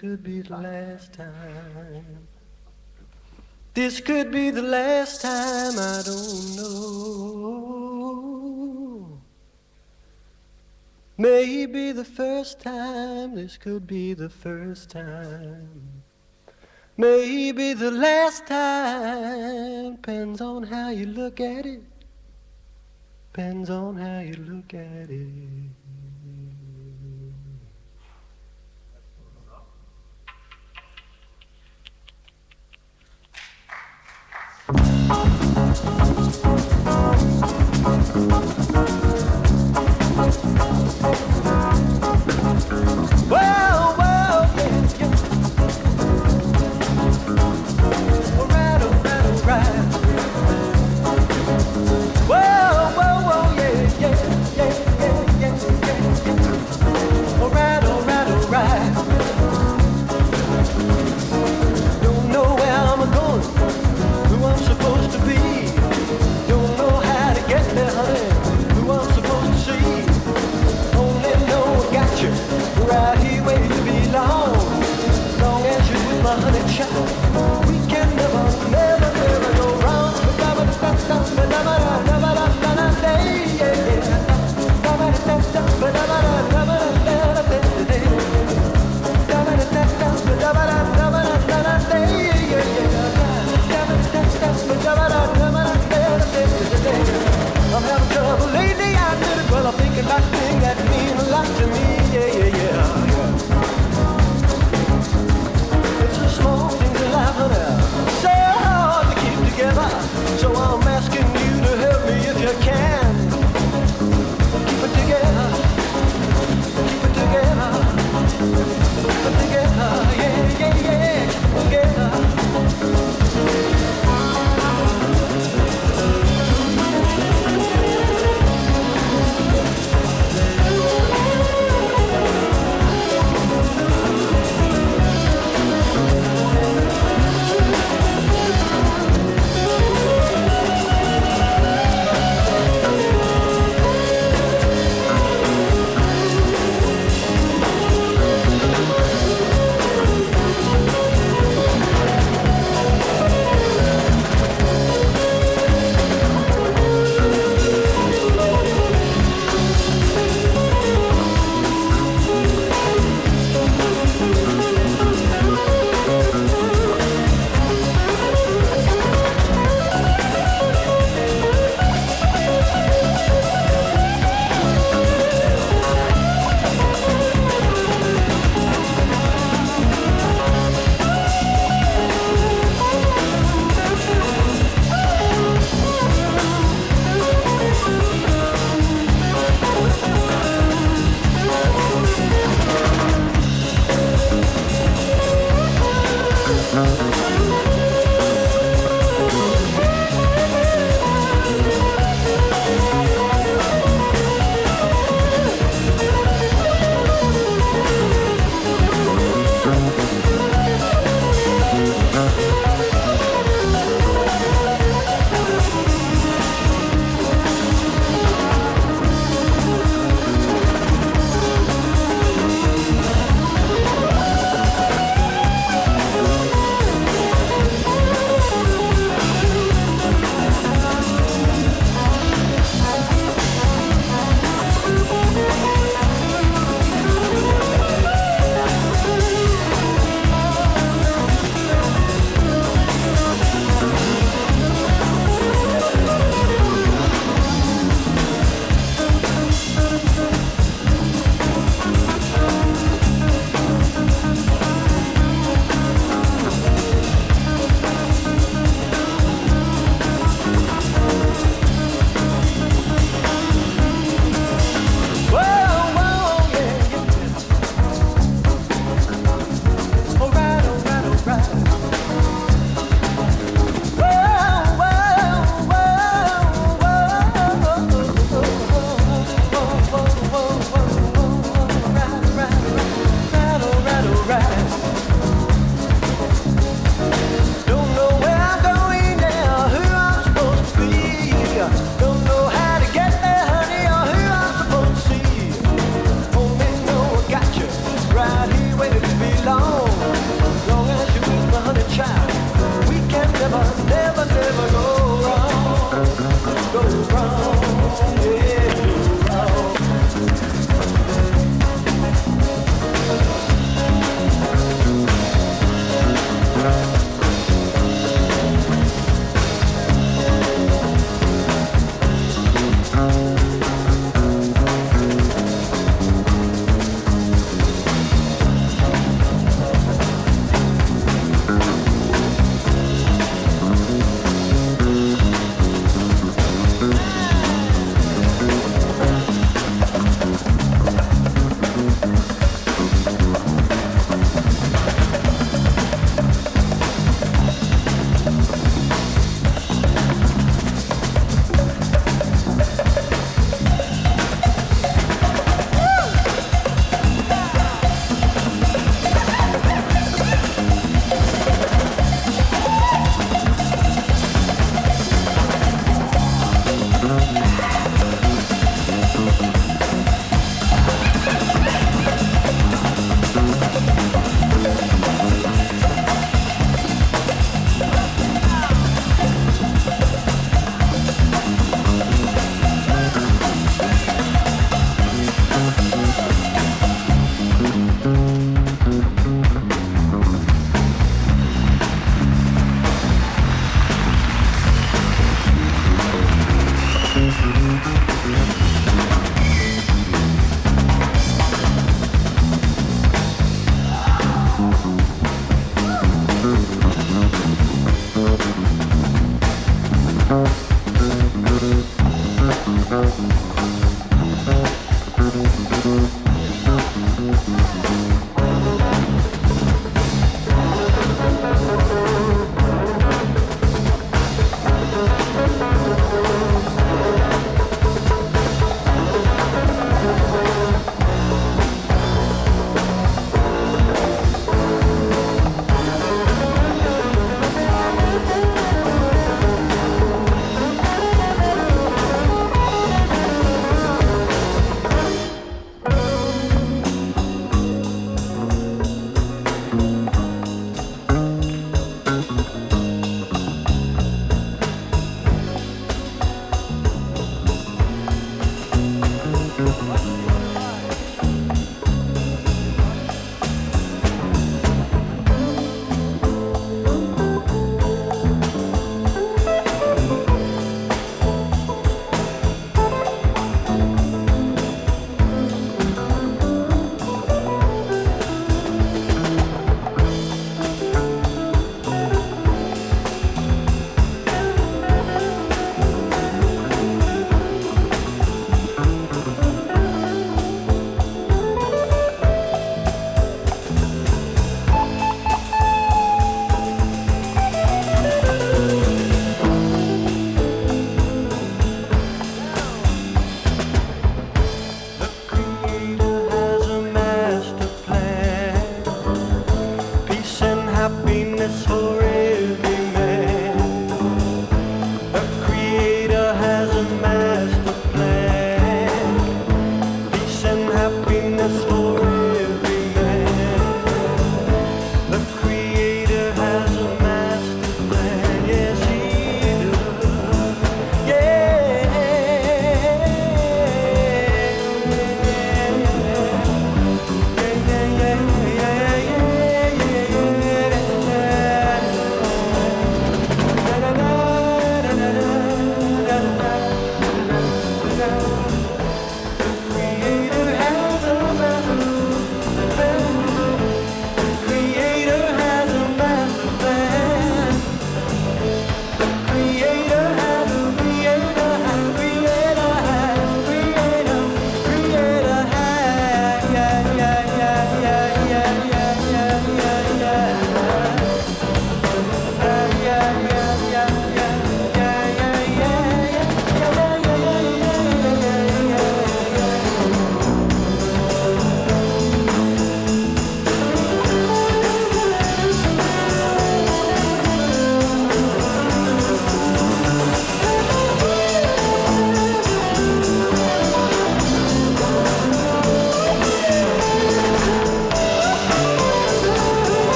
could be the last time. This could be the last time, I don't know. Maybe the first time, this could be the first time. Maybe the last time, depends on how you look at it. Depends on how you look at it. Well, well.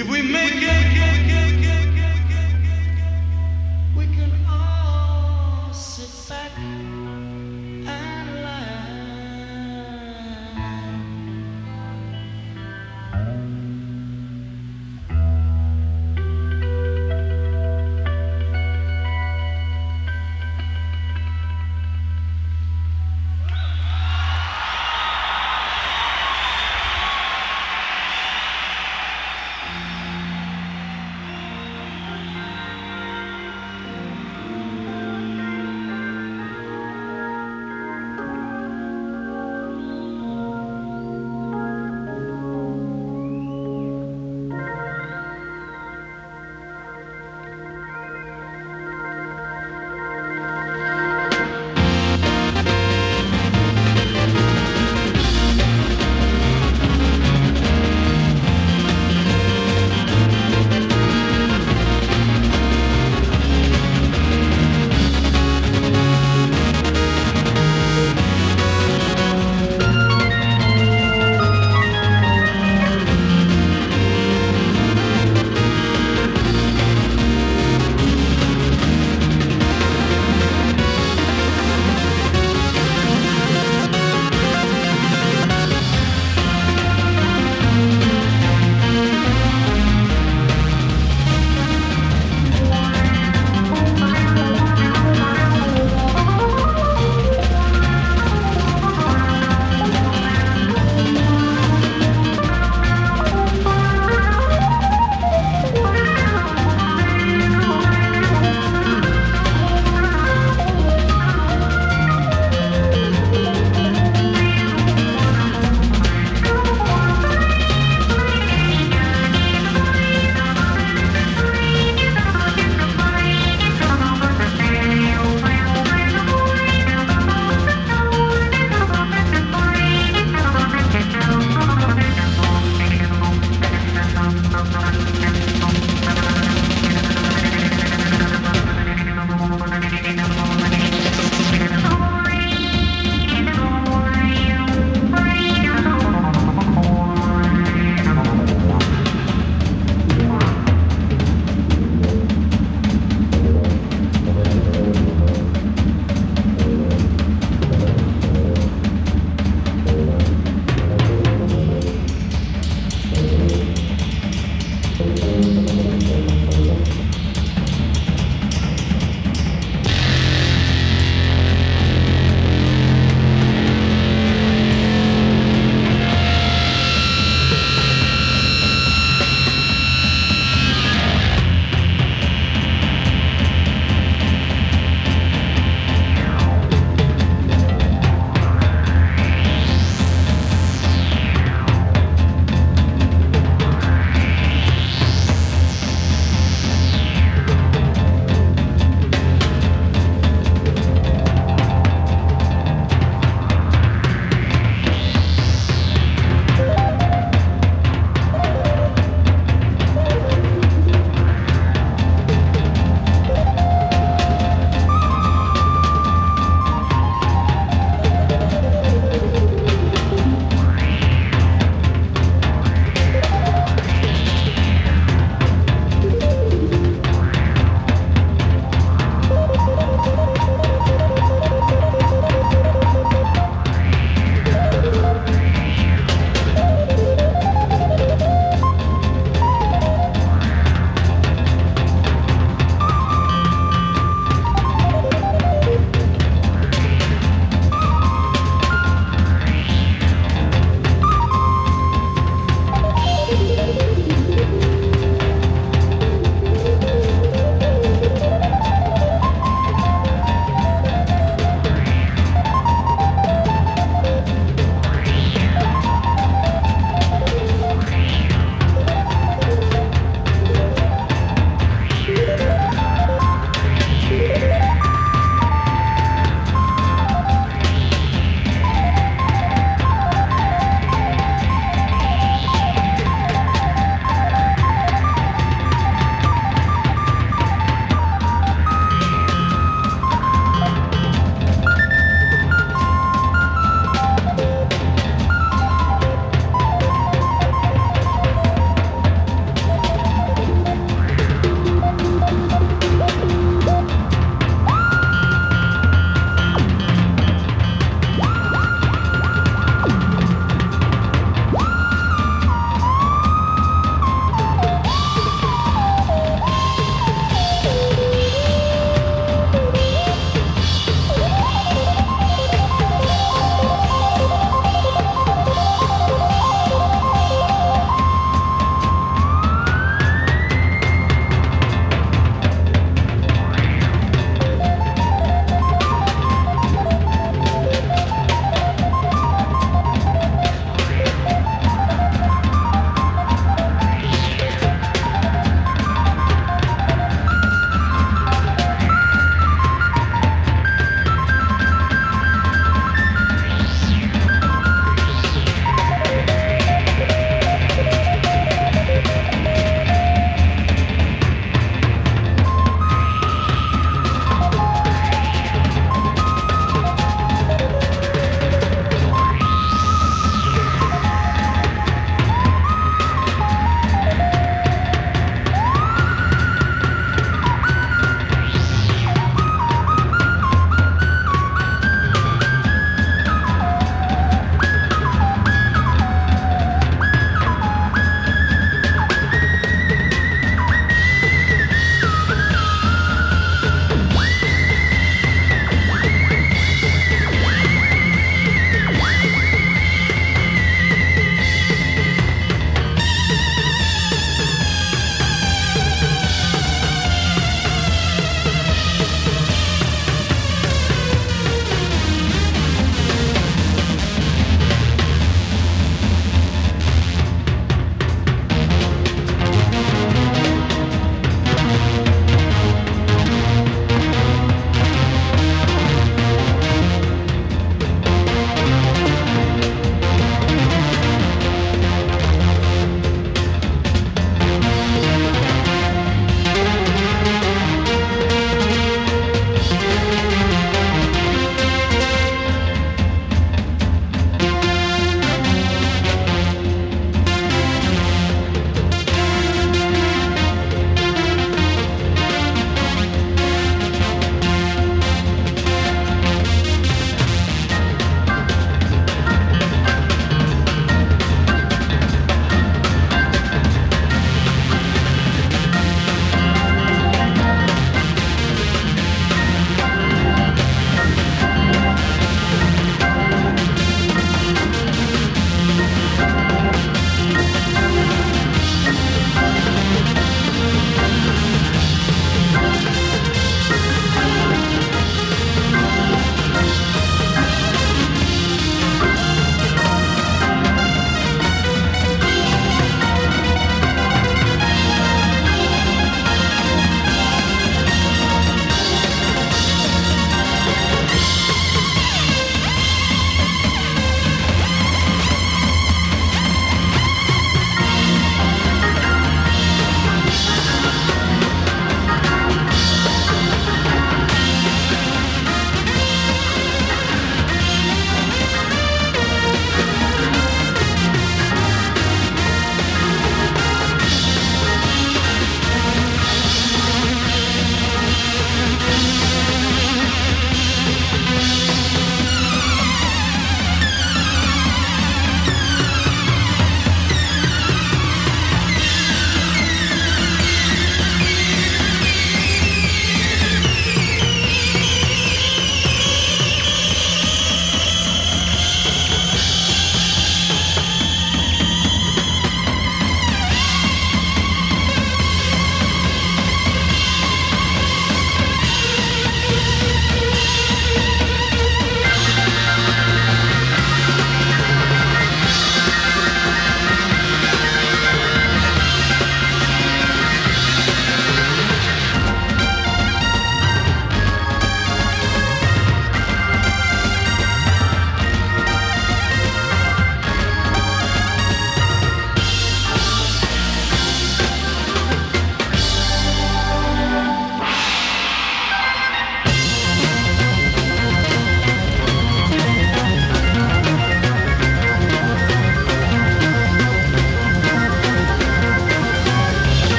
If we make it.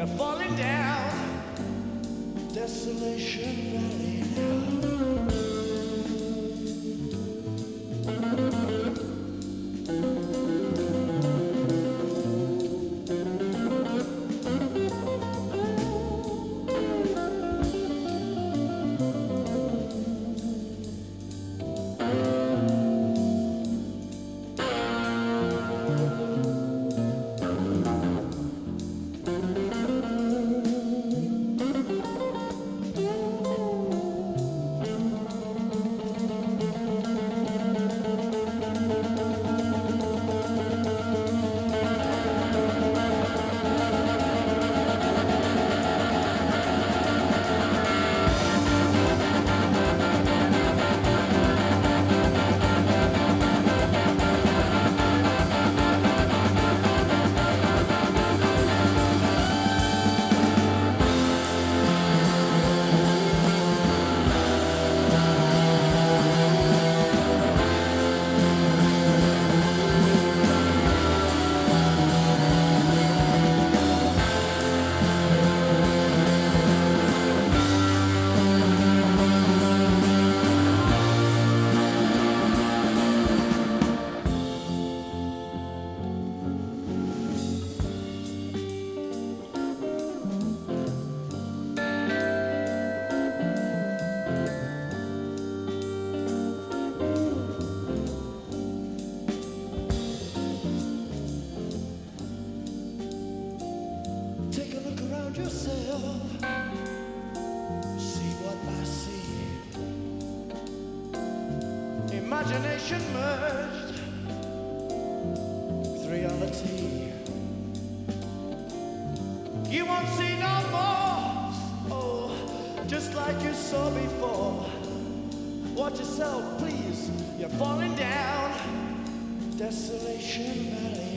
You're falling down. Desolation Valley now. Yourself. See what I see. Imagination merged with reality. You won't see no more. Oh, just like you saw before. Watch yourself, please. You're falling down. Desolation Valley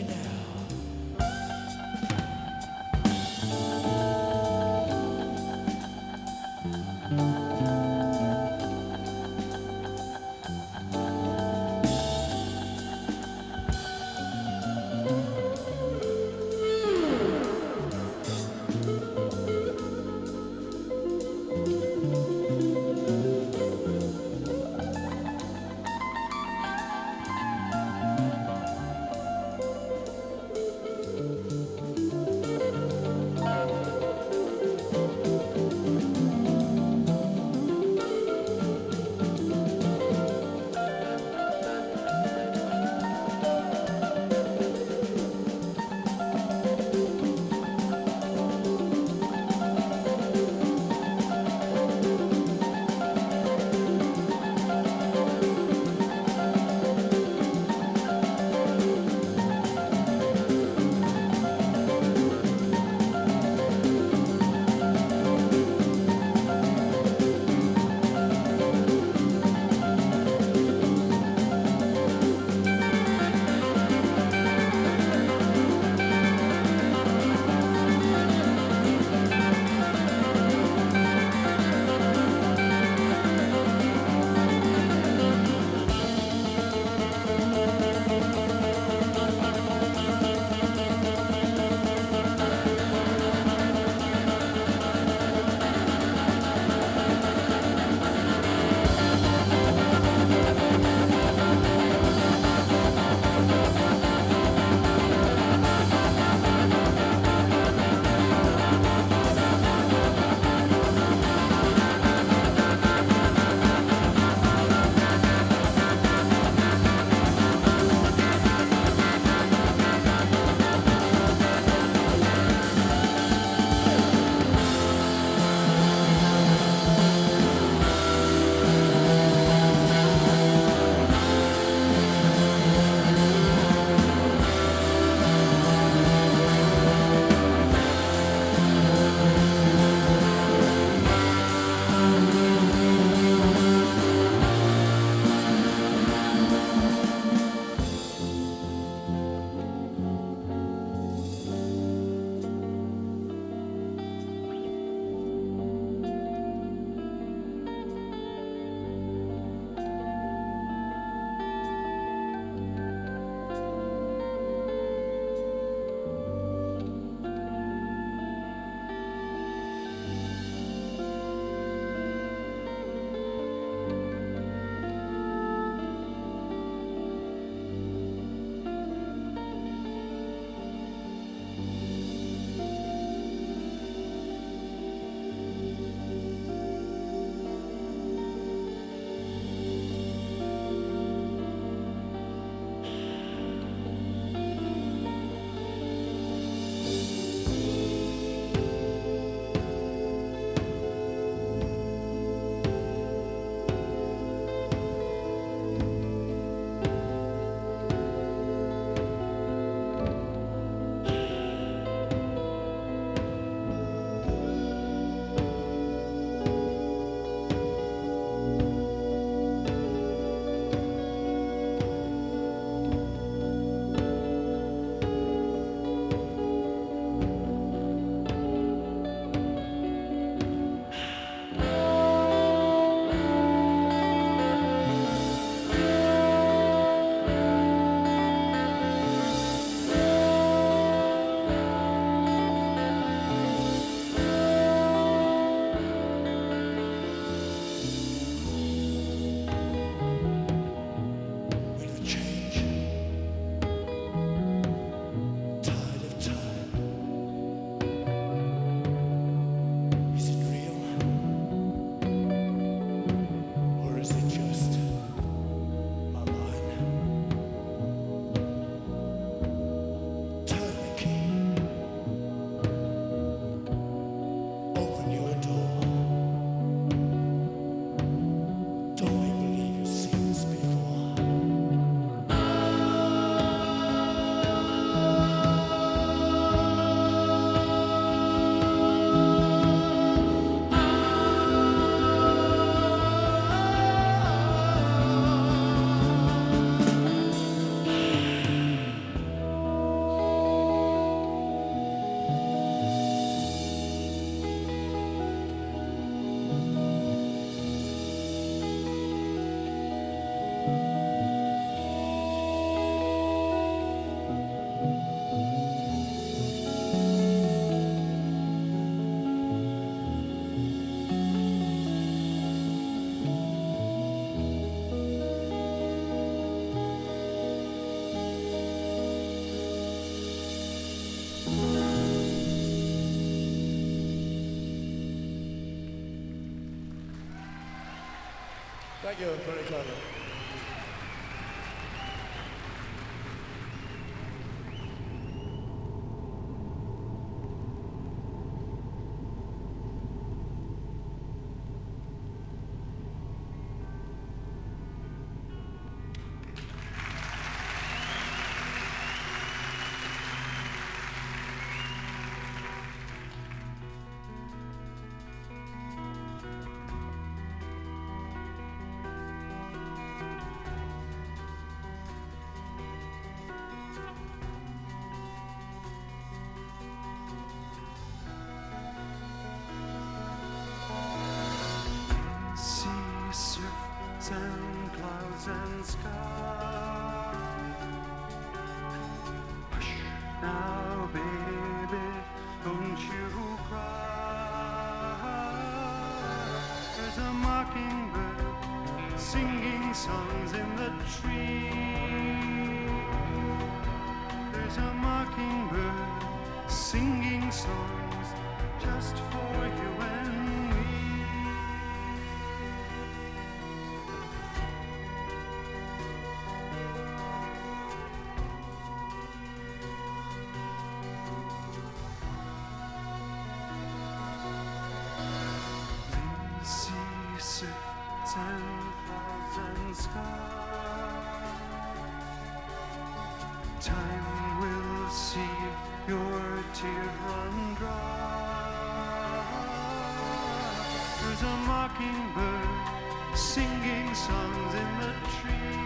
Thank you, and sky. Time will see your tears run dry. There's a mockingbird singing songs in the tree.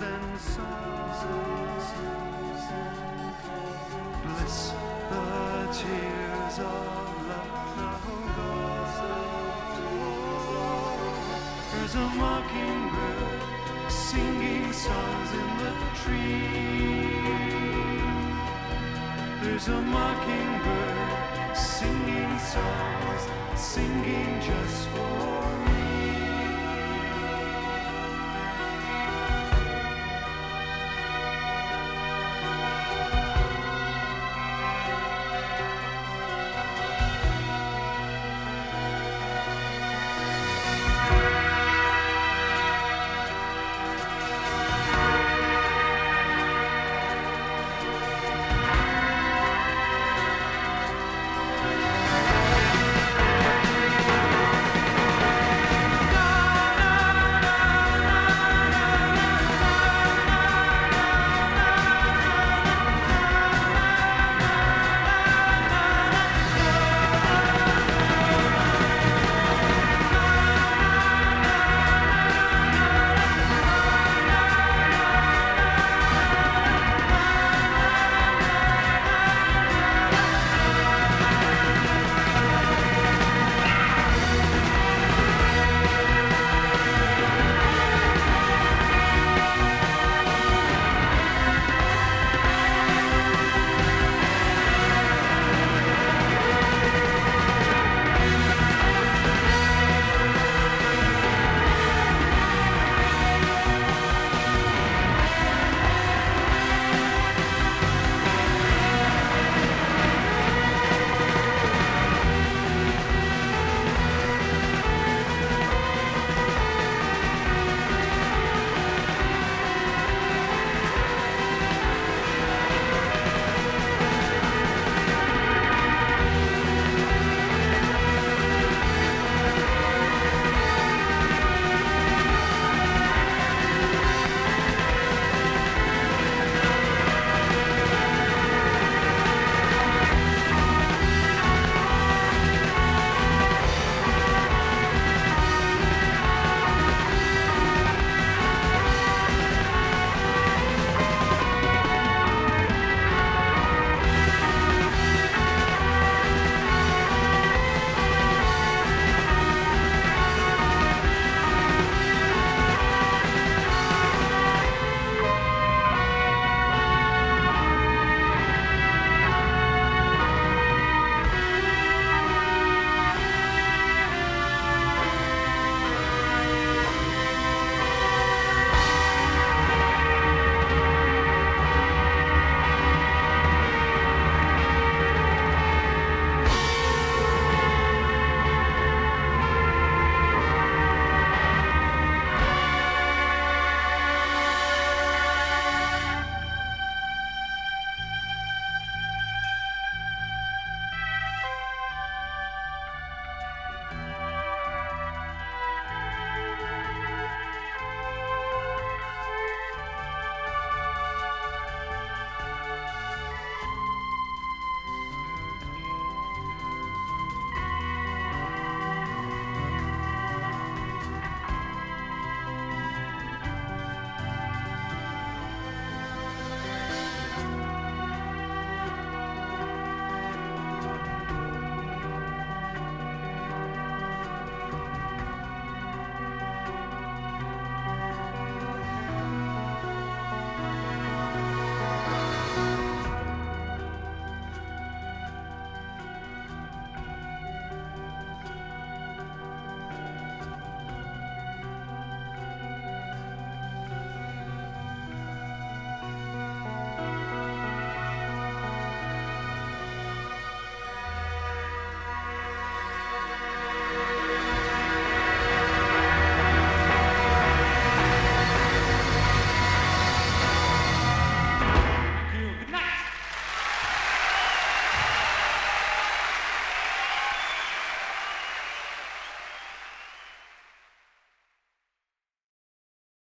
Then sun. Bliss, the tears of love oh gone. There's a mockingbird singing songs in the trees. There's a mockingbird singing songs, singing just for me.